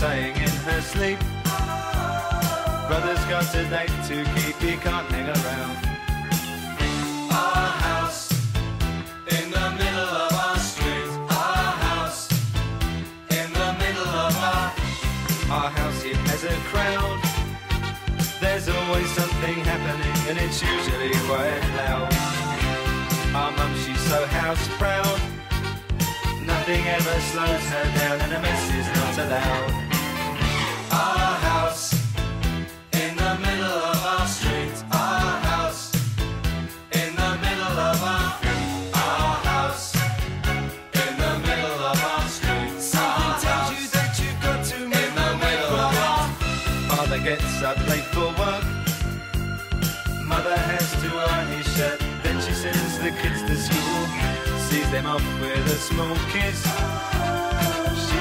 Saying in her sleep. Brother's got a date to keep, he can't hang around. Our house in the middle of our street. Our house in the middle of our our house. It has a crowd. There's always something happening, and it's usually quite loud. Our mum, she's so house proud. Nothing ever slows her down, and a mess is not allowed. Sends the middle of our street Our house. In the middle of our street Our house. In the middle of our street Sometimes you said you go to my Father gets up late for work. Mother has to earn his shirt. But she sits the kids to school. Sees them off with a small kiss.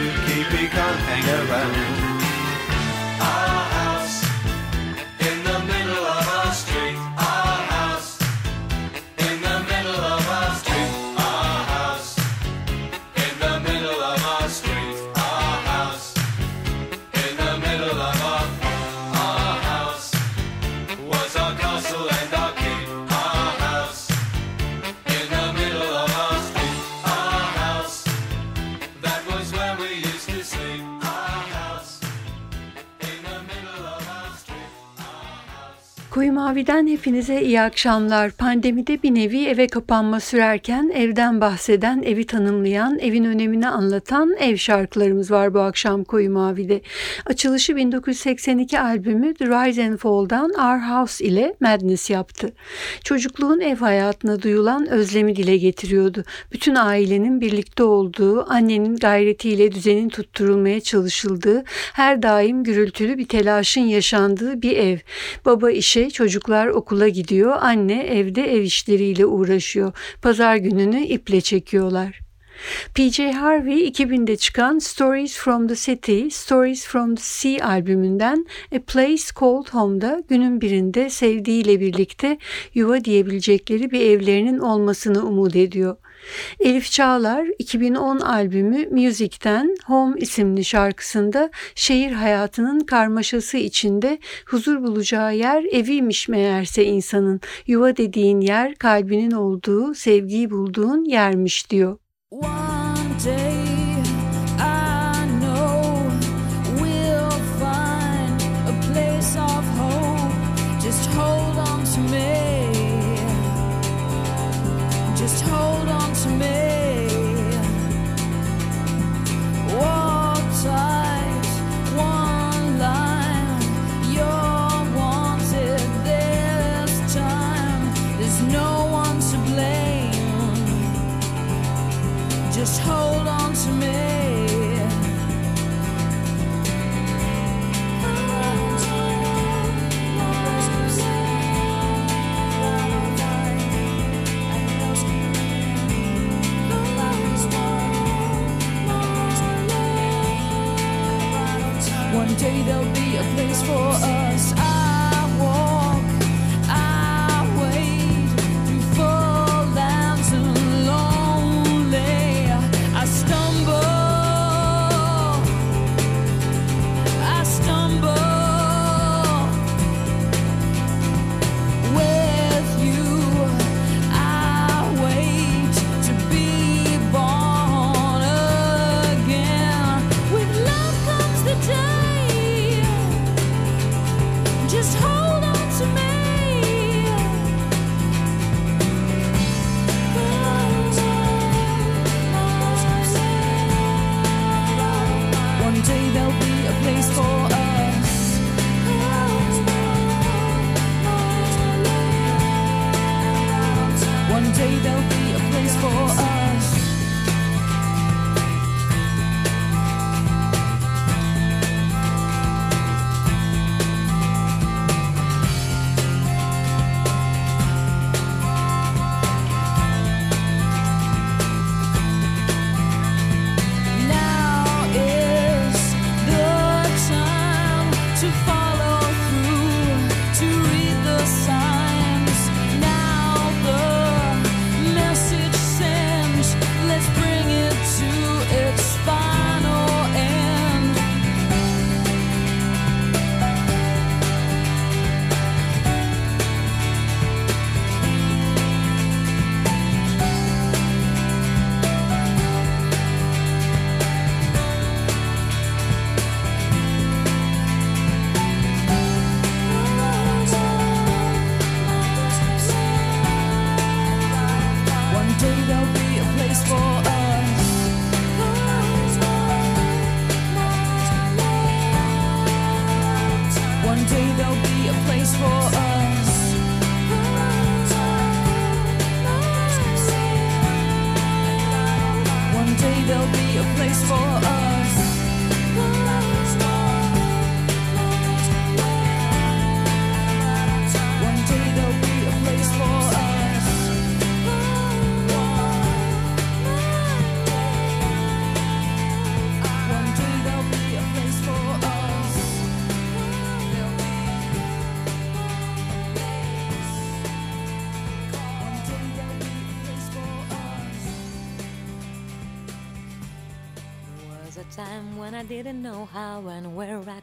To keep, he can't hang around. Mavi'den hepinize iyi akşamlar. Pandemide bir nevi eve kapanma sürerken evden bahseden, evi tanımlayan, evin önemini anlatan ev şarkılarımız var bu akşam Koyu Mavi'de. Açılışı 1982 albümü The Rise and Fall'dan Our House ile Madness yaptı. Çocukluğun ev hayatına duyulan özlemi dile getiriyordu. Bütün ailenin birlikte olduğu, annenin gayretiyle düzenin tutturulmaya çalışıldığı, her daim gürültülü bir telaşın yaşandığı bir ev. Baba işe, çocuklar okula gidiyor, anne evde ev işleriyle uğraşıyor. Pazar gününü iple çekiyorlar. PJ Harvey 2000'de çıkan Stories from the City, Stories from the Sea albümünden A Place Called Home'da günün birinde sevdiğiyle birlikte yuva diyebilecekleri bir evlerinin olmasını umut ediyor. Elif Çağlar 2010 albümü Music'ten Home isimli şarkısında şehir hayatının karmaşası içinde huzur bulacağı yer eviymiş meğerse insanın. Yuva dediğin yer kalbinin olduğu, sevgiyi bulduğun yermiş diyor. One day One day there'll be a place for us. I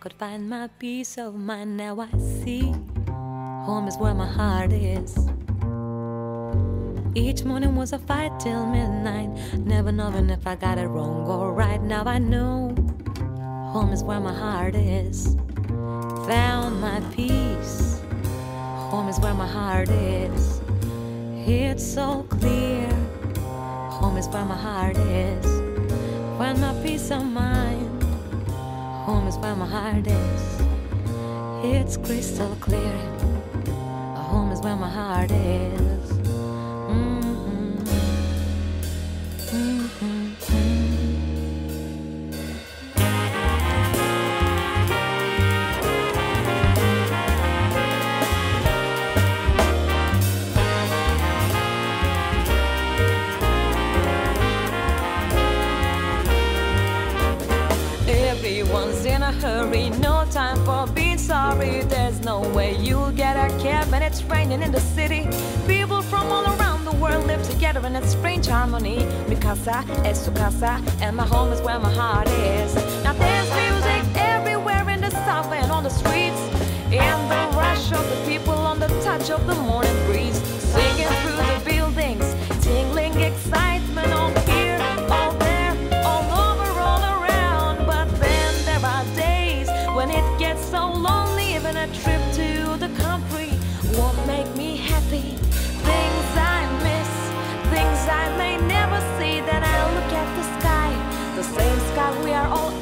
could find my peace of mind. Now I see home is where my heart is. Each morning was a fight till midnight, never knowing if I got it wrong or right. Now I know home is where my heart is. Found my peace. Home is where my heart is. It's so clear. Home is where my heart is. Find my peace of mind. Home is where my heart is. It's crystal clear. Home is where my heart is. When in the city. People from all around the world live together in a strange harmony. Mi casa es su casa, and my home is where my heart is. Now there's music everywhere in the south and on the streets. In the rush of the people, on the touch of the morning breeze, singing through the buildings, tingling excitement all here, all there, all over, all around. But then there are days when it gets so lonely, even a trip we are all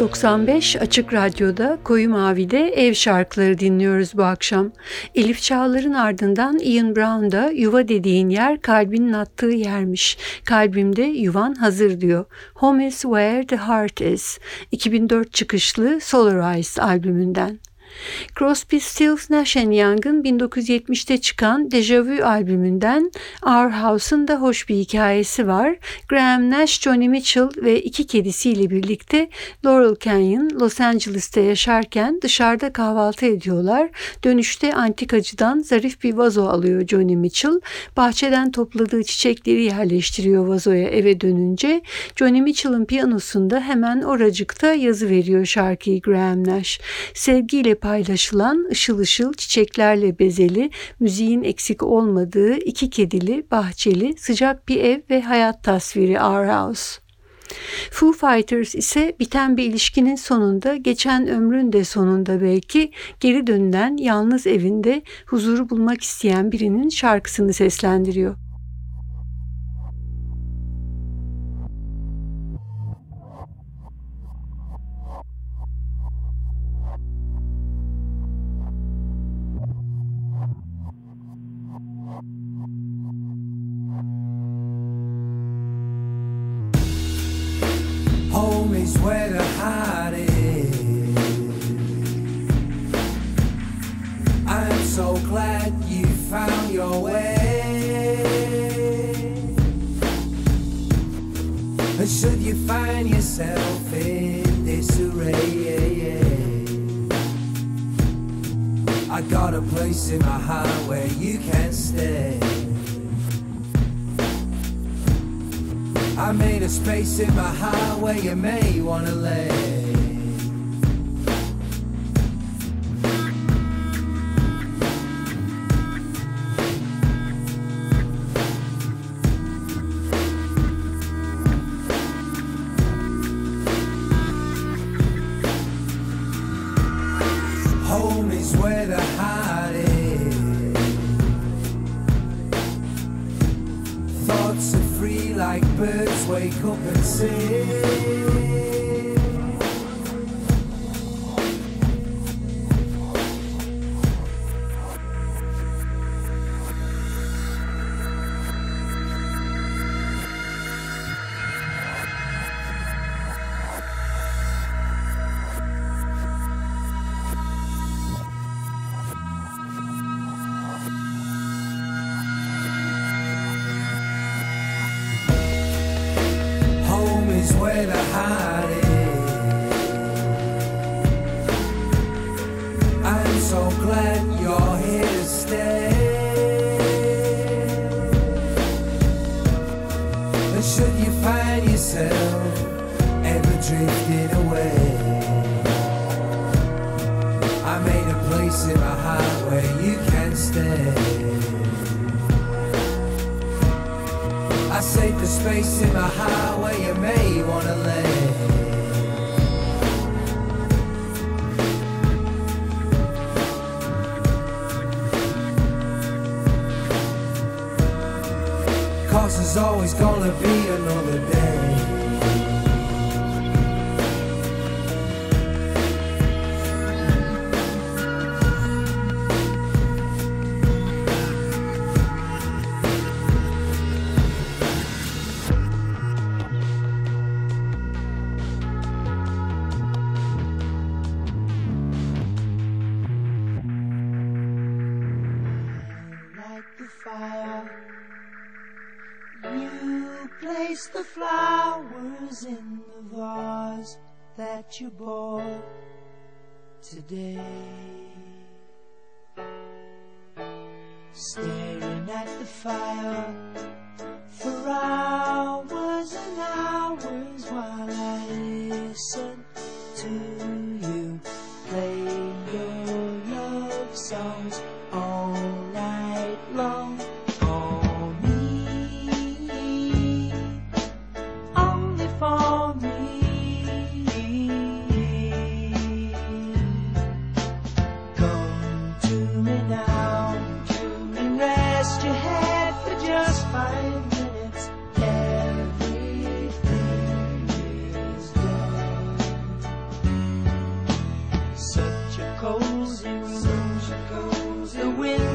95 Açık Radyo'da Koyu Mavi'de ev şarkıları dinliyoruz bu akşam. Elif Çağlar'ın ardından Ian Brown da yuva dediğin yer kalbinin attığı yermiş. Kalbimde yuvan hazır diyor. Home is where the heart is. 2004 çıkışlı Solarize albümünden. Crosby, Stills, Nash Young'ın 1970'te çıkan Deja Vu albümünden Our House'un da hoş bir hikayesi var. Graham Nash, Johnny Mitchell ve iki kedisiyle birlikte Laurel Canyon, Los Angeles'ta yaşarken dışarıda kahvaltı ediyorlar. Dönüşte antikacıdan zarif bir vazo alıyor Johnny Mitchell. Bahçeden topladığı çiçekleri yerleştiriyor vazoya eve dönünce. Johnny Mitchell'ın piyanosunda hemen oracıkta yazı veriyor şarkıyı Graham Nash. Sevgiyle paylaşılan ışıl ışıl çiçeklerle bezeli, müziğin eksik olmadığı iki kedili, bahçeli, sıcak bir ev ve hayat tasviri Our House. Foo Fighters ise biten bir ilişkinin sonunda, geçen ömrün de sonunda belki geri dönülen yalnız evinde huzuru bulmak isteyen birinin şarkısını seslendiriyor. Should you find yourself in disarray, I got a place in my heart where you can stay. I made a space in my heart where you may wanna lay. Space in my heart where you may wanna lay. Cause there's always gonna be another day. In the vase that you bought today. Staring at the fire for hours and hours while I listen to goes, she goes, the wind.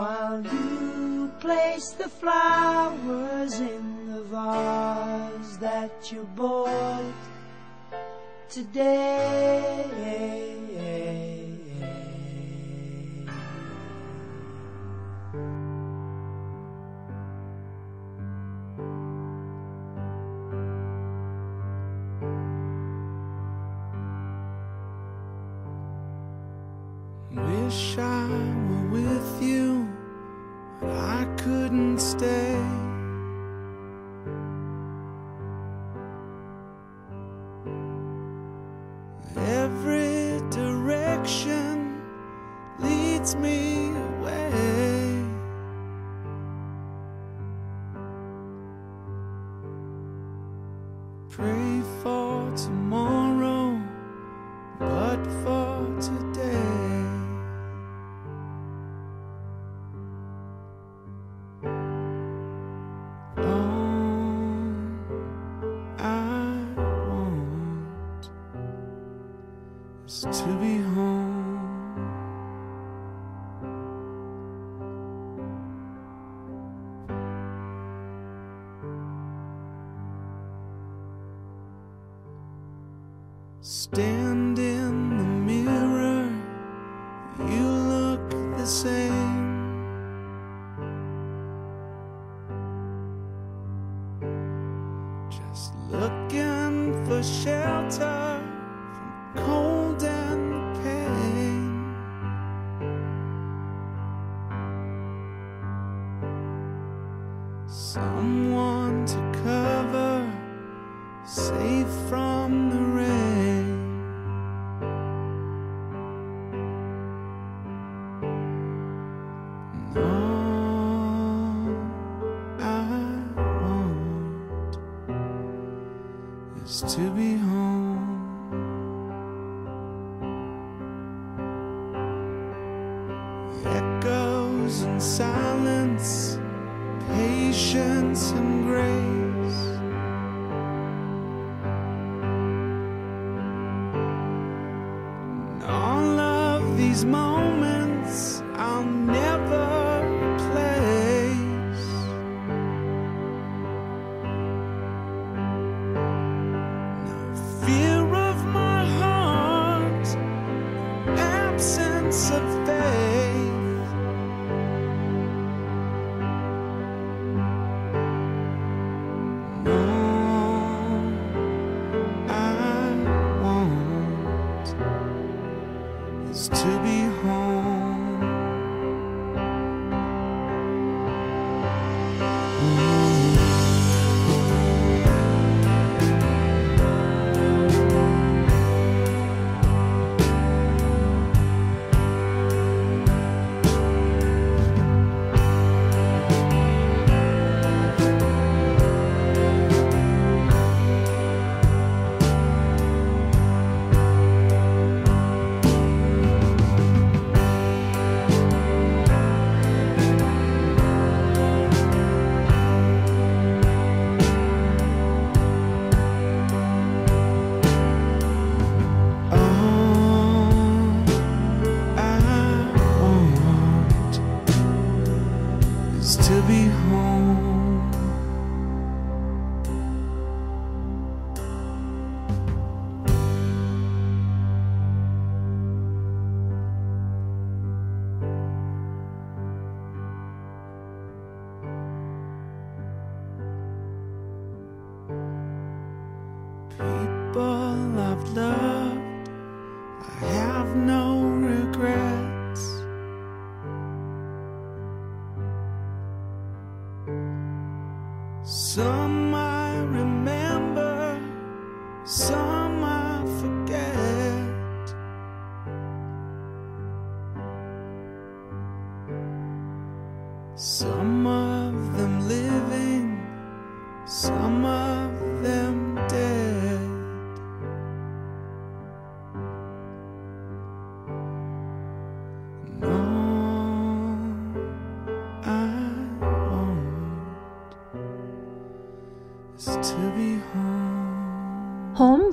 while you place the flowers in the vase that you bought today. Someone to cover, safe from the rain. And all I want is to be.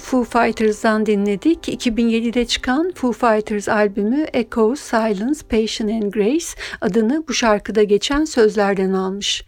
Foo Fighters'dan dinledik. 2007'de çıkan Foo Fighters albümü Echoes, Silence, Passion and Grace adını bu şarkıda geçen sözlerden almış.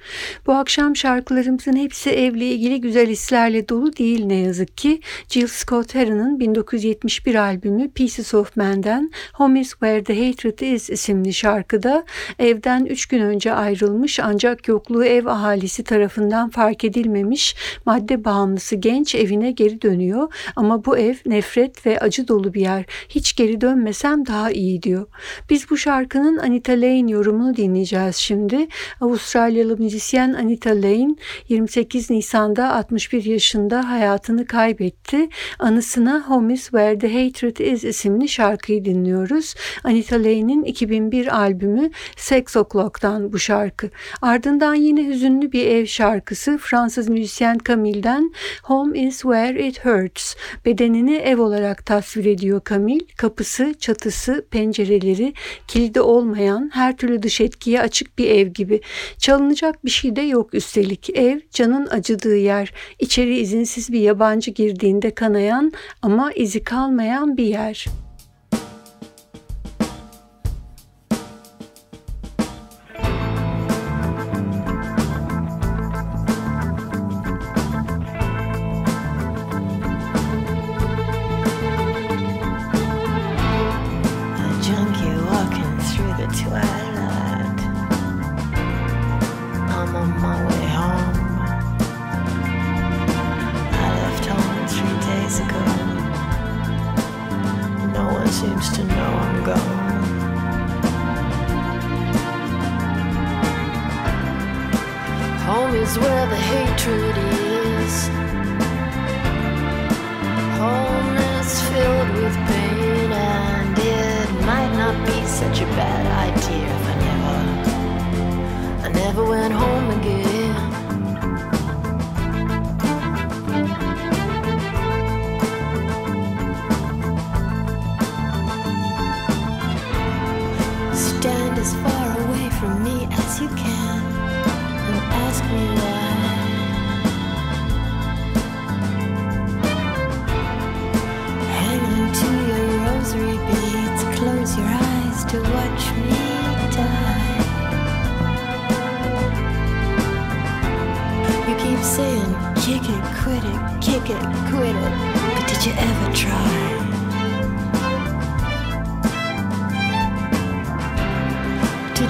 Bu akşam şarkılarımızın hepsi evle ilgili güzel hislerle dolu değil ne yazık ki. Jill Scott Heron'ın 1971 albümü Pieces of Man'den Home is Where the Hatred Is isimli şarkıda evden 3 gün önce ayrılmış ancak yokluğu ev ahalisi tarafından fark edilmemiş madde bağımlısı genç evine geri dönüyor ama bu ev nefret ve acı dolu bir yer. Hiç geri dönmesem daha iyi diyor. Biz bu şarkının Anita Lane yorumunu dinleyeceğiz şimdi. Avustralyalı müzisyen Anita Lane 28 Nisan'da 61 yaşında hayatını kaybetti. Anısına Home is Where the Hatred Is isimli şarkıyı dinliyoruz. Anita Lane'in 2001 albümü Sex O'Clock'tan bu şarkı. Ardından yine hüzünlü bir ev şarkısı Fransız müzisyen Camille'den Home is Where It Hurts. Bedenini ev olarak tasvir ediyor Camille. Kapısı, çatısı, pencereleri kilidi olmayan her türlü dış etkiye açık bir ev gibi. Çalınacak bir şey de yok üstelik. Ev canın acıdığı yer. İçeri izinsiz bir yabancı girdiğinde kanayan ama izi kalmayan bir yer. Is where the hatred is. Home is filled with pain, and it might not be such a bad idea if I never, I never went home again. Stand as far away from me as you can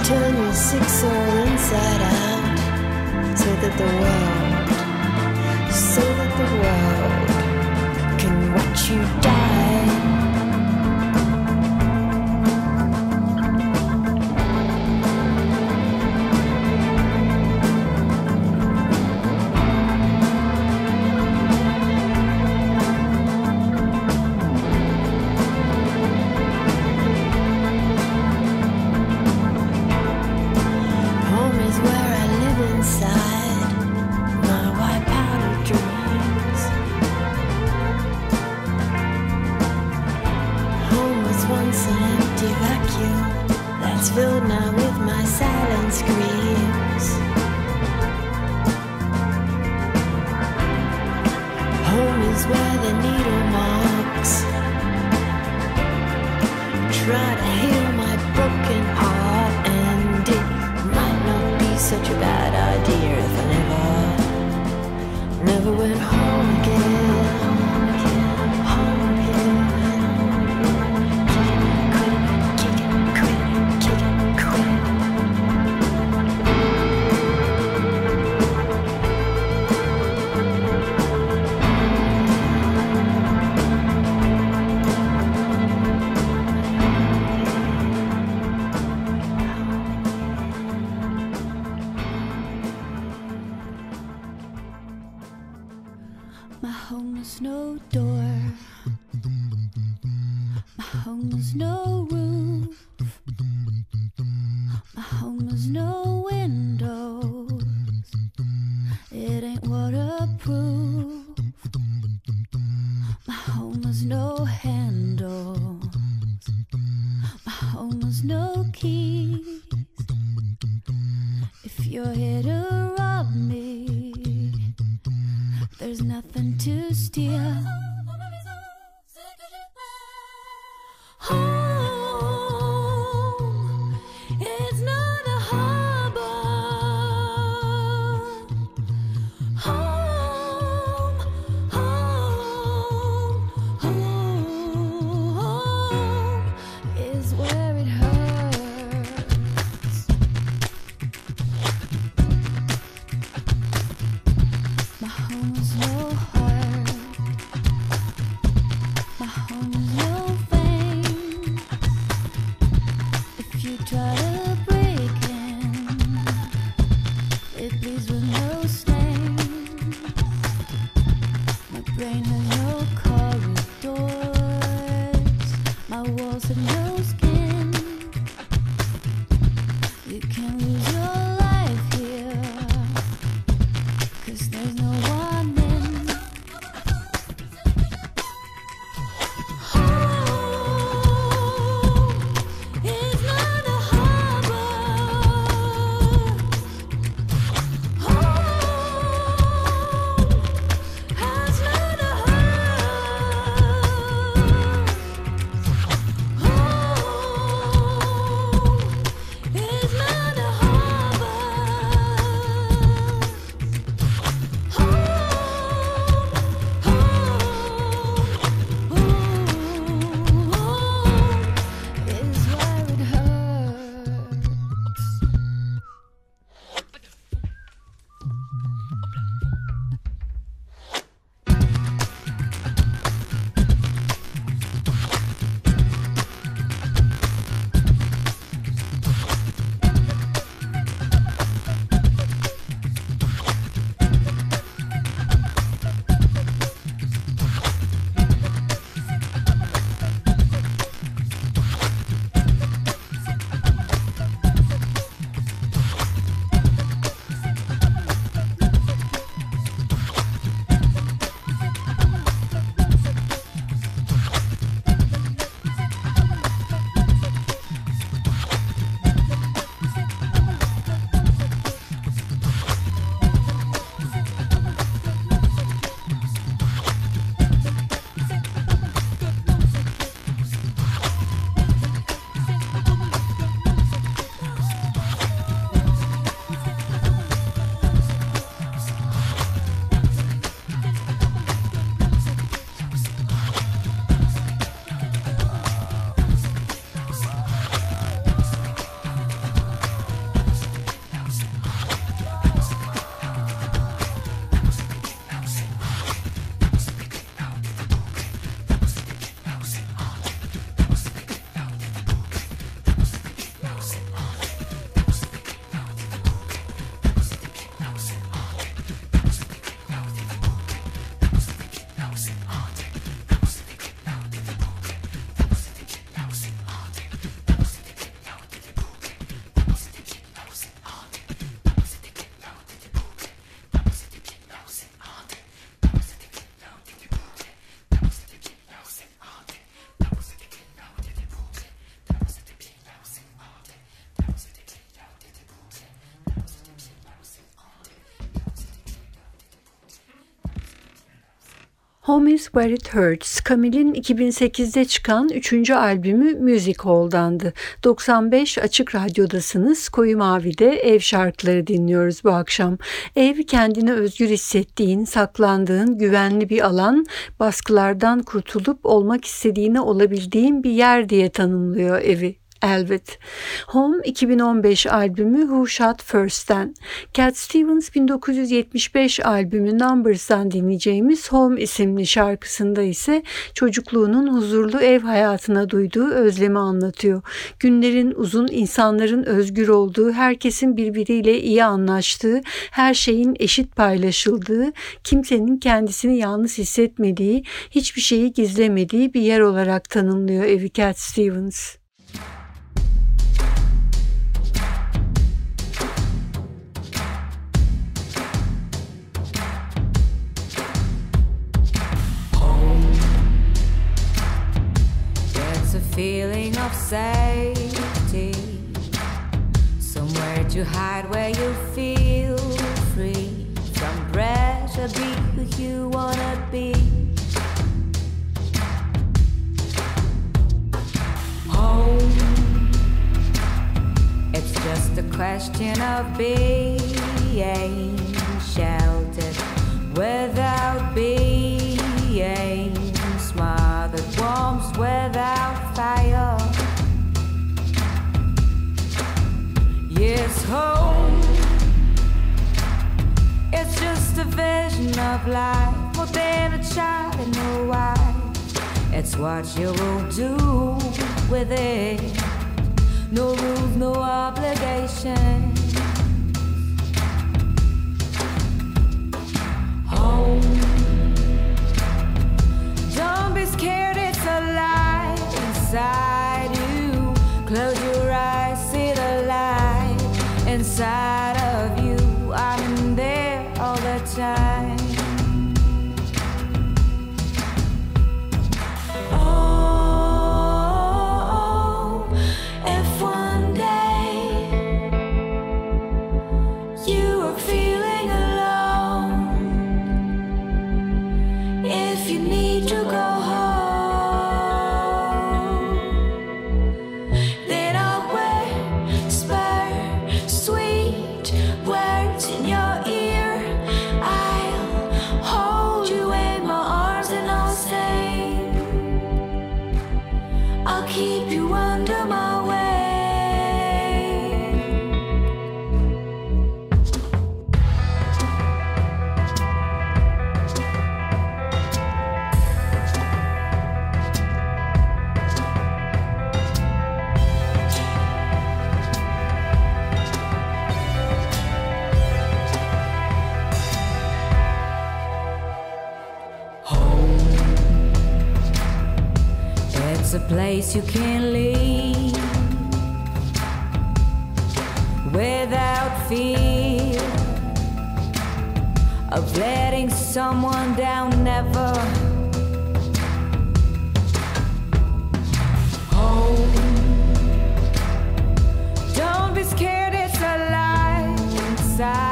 turn your sick soul inside out, so that the world, so that the world can watch you die. Home is Where It Hurts, Camille'in 2008'de çıkan 3. albümü Music Hall'dandı. 95 Açık Radyo'dasınız. Koyu Mavi'de ev şarkıları dinliyoruz bu akşam. Ev kendini özgür hissettiğin, saklandığın, güvenli bir alan, baskılardan kurtulup olmak istediğini olabildiğin bir yer diye tanımlıyor evi. Elbet. Home 2015 albümü Who Shot First'ten. Cat Stevens 1975 albümü Numbers'dan dinleyeceğimiz Home isimli şarkısında ise çocukluğunun huzurlu ev hayatına duyduğu özlemi anlatıyor. Günlerin uzun, insanların özgür olduğu, herkesin birbiriyle iyi anlaştığı, her şeyin eşit paylaşıldığı, kimsenin kendisini yalnız hissetmediği, hiçbir şeyi gizlemediği bir yer olarak tanımlıyor evi Cat Stevens. Of safety. Somewhere to hide where you feel free from pressure be who you wanna be. Home. It's just a question of being sheltered without being smothered, warmth without fire. Yes, home. It's just a vision of life, more than a child and a wife. It's what you will do with it. No rules, no obligation. Home. Don't be scared, it's alive inside you. Close your inside of you. I'm in there all the time. Without fear of letting someone down. Never home. Don't be scared, it's alive inside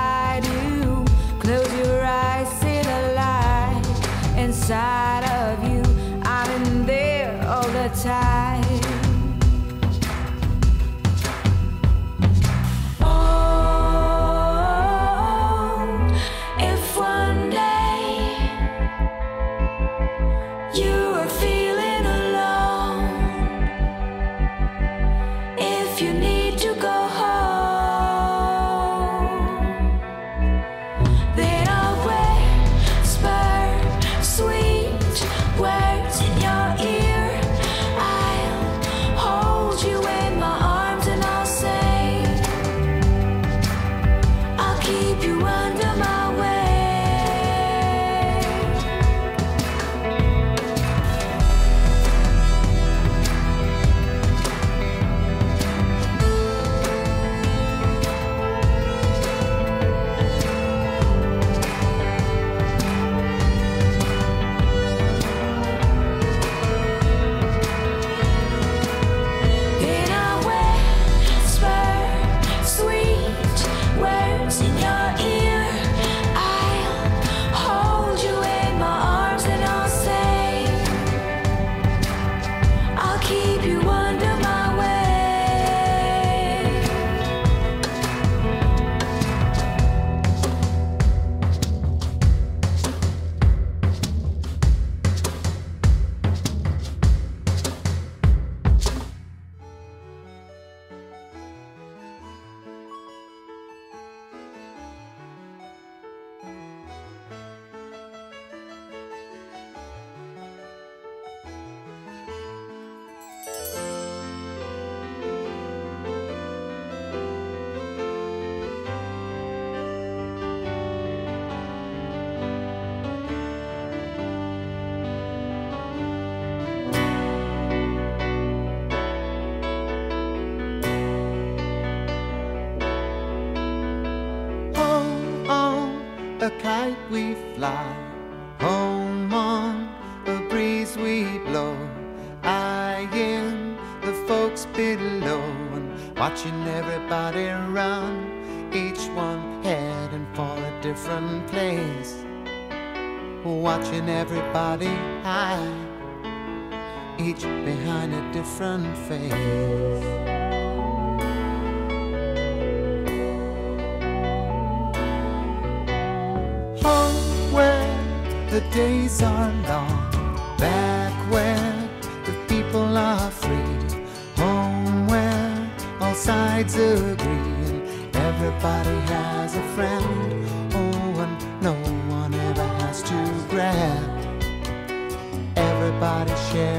we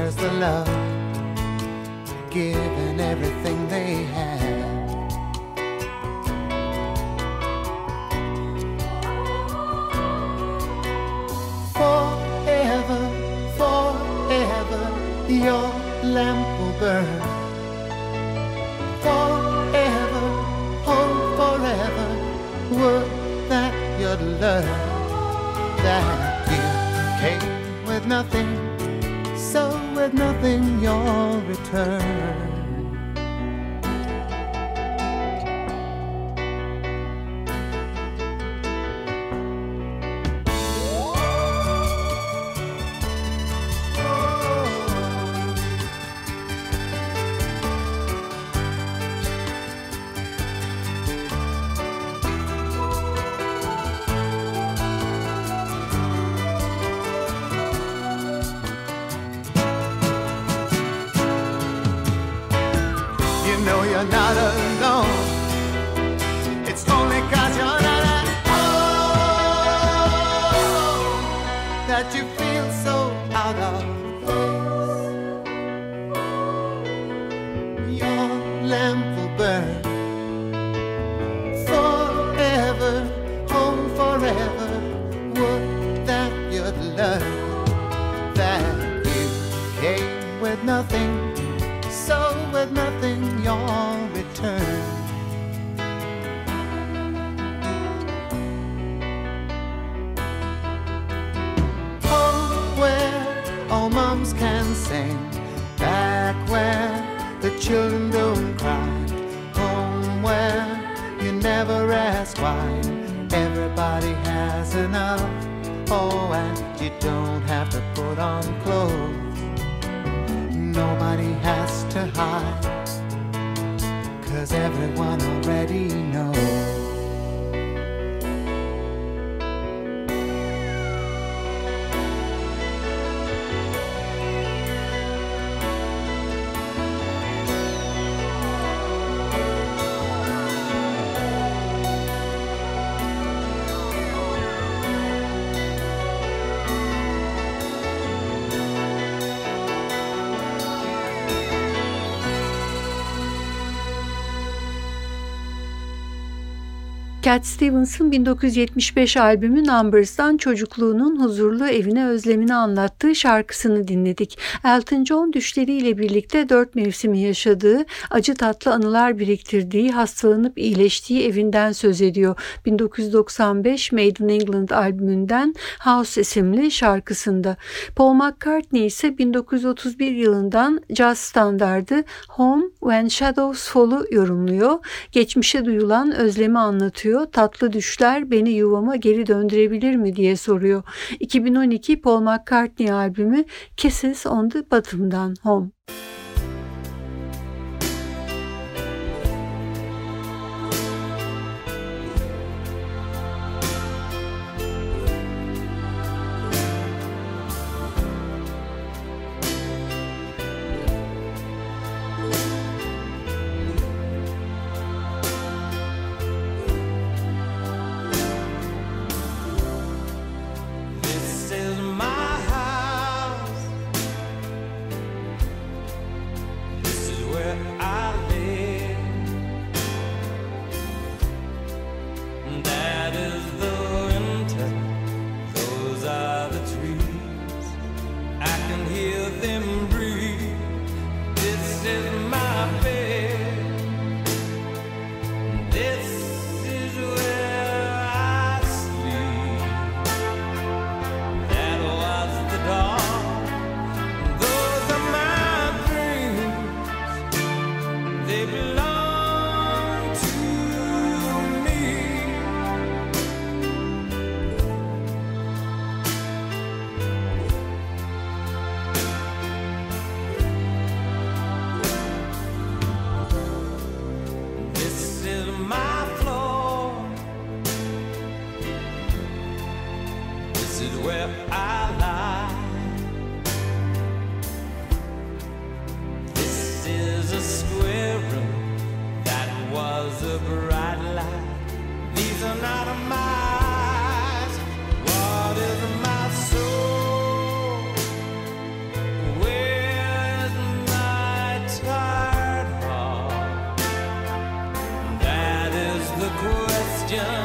shares the love, giving everything they have. Forever, forever, your lamp will burn. Forever, oh, forever, would that you'd learn that you came with nothing, nothing you'll return. Can sing, back where the children don't cry. Home where you never ask why. Everybody has enough. Oh, and you don't have to put on clothes nobody has to hide. Cause everyone already knows. Cat Stevens'ın 1975 albümü Numbers'dan çocukluğunun huzurlu evine özlemini anlattığı şarkısını dinledik. Elton John düşleriyle birlikte dört mevsimi yaşadığı, acı tatlı anılar biriktirdiği, hastalanıp iyileştiği evinden söz ediyor. 1995 Made in England albümünden House isimli şarkısında. Paul McCartney ise 1931 yılından caz standardı Home When Shadows Fall'u yorumluyor. Geçmişe duyulan özlemi anlatıyor. Tatlı düşler beni yuvama geri döndürebilir mi diye soruyor. 2012 Paul McCartney albümü Kisses on the Bottom'dan Home. religion.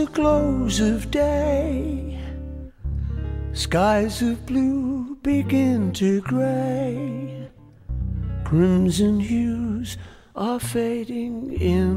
the close of day, skies of blue begin to gray, crimson hues are fading in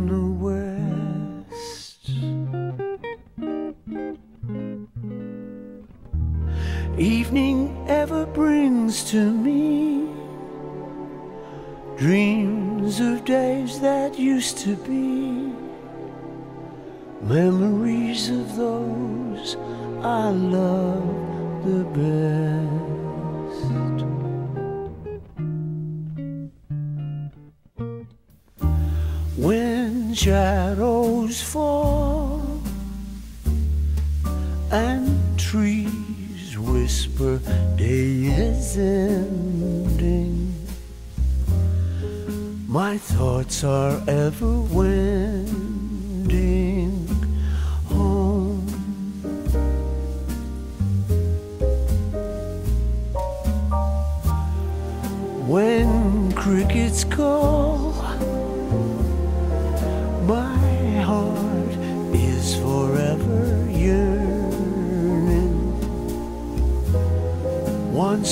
shadows fall and trees whisper day is ending. My thoughts are ever when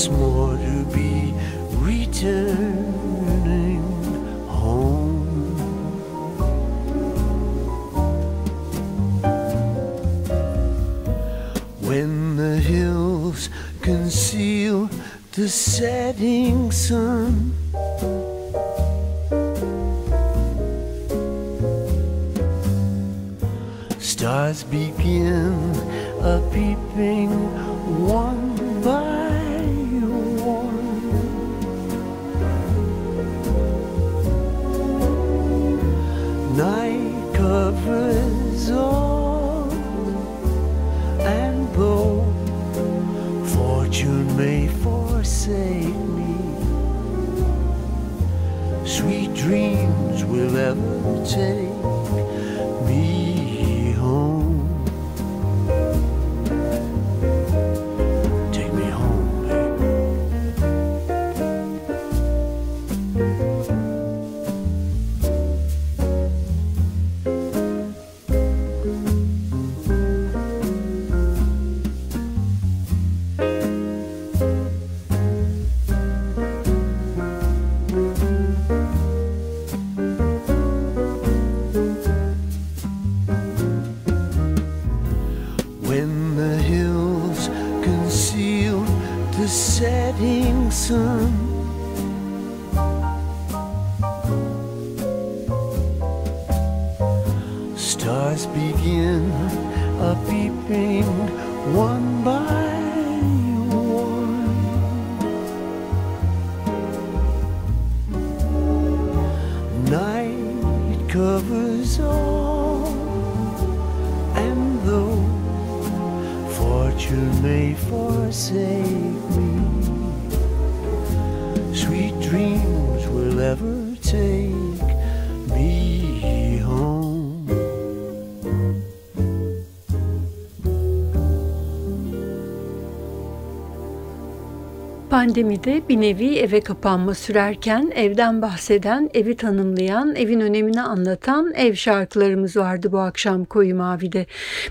more to be returning home. When the hills conceal the sand. Pandemide bir nevi eve kapanma sürerken evden bahseden, evi tanımlayan, evin önemini anlatan ev şarkılarımız vardı bu akşam Koyu Mavi'de.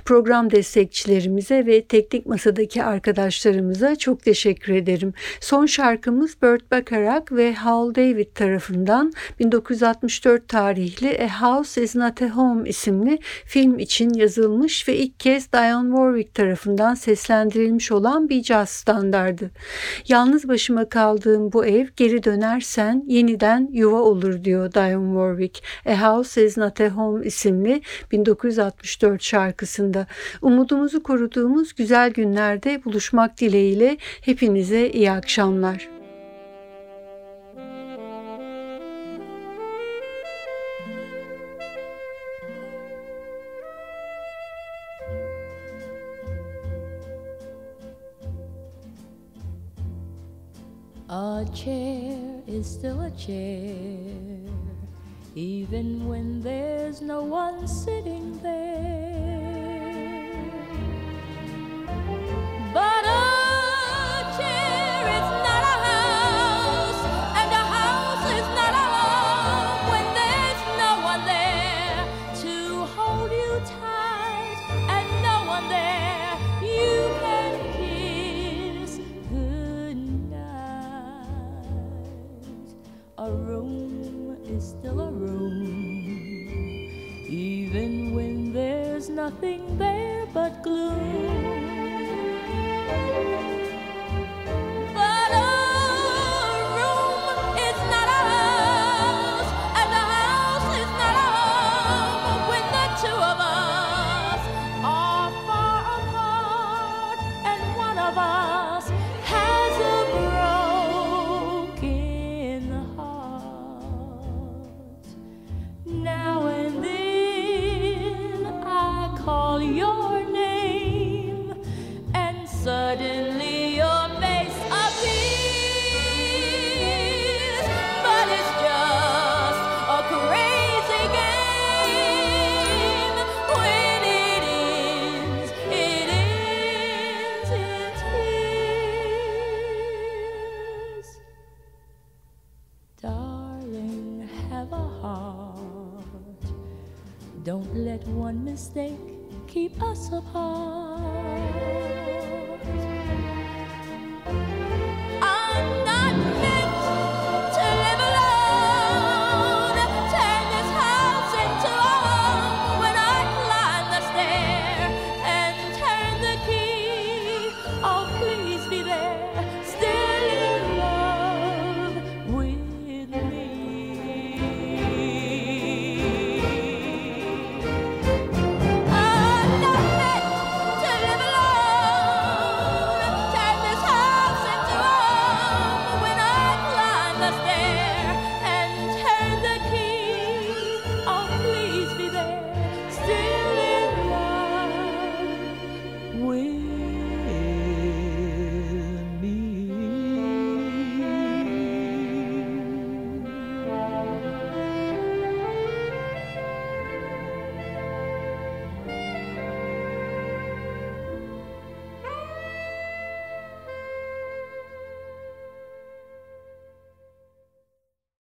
Program destekçilerimize ve teknik masadaki arkadaşlarımıza çok teşekkür ederim. Son şarkımız Burt Bacharach ve Hal David tarafından 1964 tarihli A House Is Not a Home isimli film için yazılmış ve ilk kez Dionne Warwick tarafından seslendirilmiş olan bir caz standardı. Yalnız başıma kaldığım bu ev geri dönersen yeniden yuva olur diyor Dionne Warwick. A House Is Not a Home isimli 1964 şarkısında. Umudumuzu koruduğumuz güzel günlerde buluşmak dileğiyle hepinize iyi akşamlar. A chair is still a chair, even when there's no one sitting there. But a nothing there but gloom.